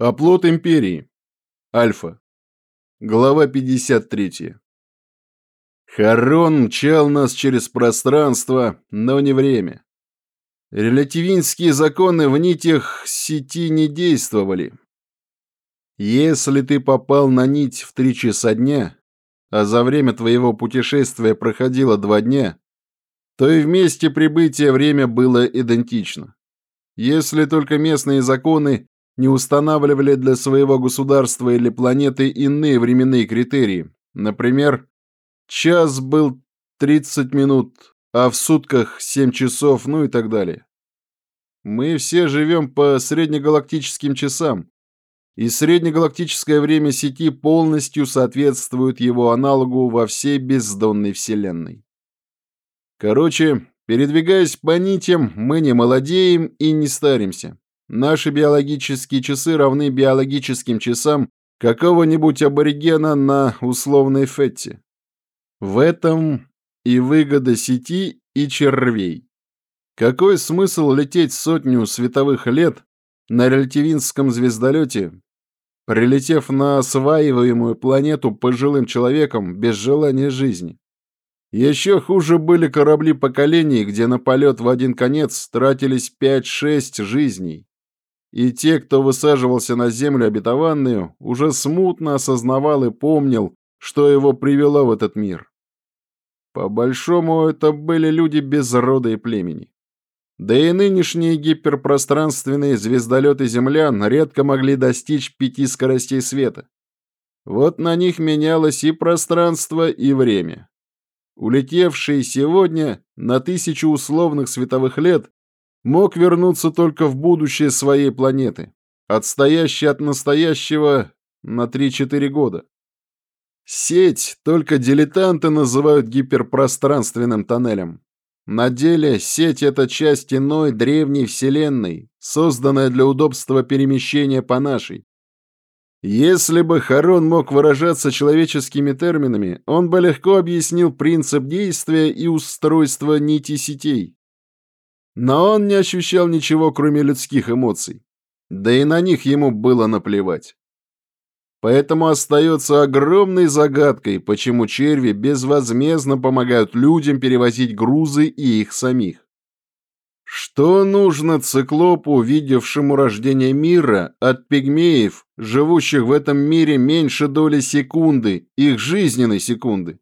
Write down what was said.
Оплот империи. Альфа. Глава 53. Харон мчал нас через пространство, но не время. Релятивинские законы в нитях сети не действовали. Если ты попал на нить в три часа дня, а за время твоего путешествия проходило два дня, то и вместе прибытия время было идентично. Если только местные законы не устанавливали для своего государства или планеты иные временные критерии. Например, час был 30 минут, а в сутках 7 часов, ну и так далее. Мы все живем по среднегалактическим часам, и среднегалактическое время сети полностью соответствует его аналогу во всей бездонной Вселенной. Короче, передвигаясь по нитям, мы не молодеем и не старимся. Наши биологические часы равны биологическим часам какого-нибудь аборигена на условной Фетте. В этом и выгода сети и червей. Какой смысл лететь сотню световых лет на релятивинском звездолете, прилетев на осваиваемую планету пожилым человеком без желания жизни? Еще хуже были корабли поколений, где на полет в один конец тратились 5-6 жизней. И те, кто высаживался на землю обетованную, уже смутно осознавал и помнил, что его привело в этот мир. По-большому, это были люди без рода и племени. Да и нынешние гиперпространственные звездолеты землян редко могли достичь пяти скоростей света. Вот на них менялось и пространство, и время. Улетевшие сегодня на тысячу условных световых лет мог вернуться только в будущее своей планеты, отстоящей от настоящего на 3-4 года. Сеть только дилетанты называют гиперпространственным тоннелем. На деле сеть — это часть иной древней вселенной, созданная для удобства перемещения по нашей. Если бы Харон мог выражаться человеческими терминами, он бы легко объяснил принцип действия и устройства нити сетей. Но он не ощущал ничего, кроме людских эмоций. Да и на них ему было наплевать. Поэтому остается огромной загадкой, почему черви безвозмездно помогают людям перевозить грузы и их самих. Что нужно циклопу, видевшему рождение мира, от пигмеев, живущих в этом мире меньше доли секунды, их жизненной секунды?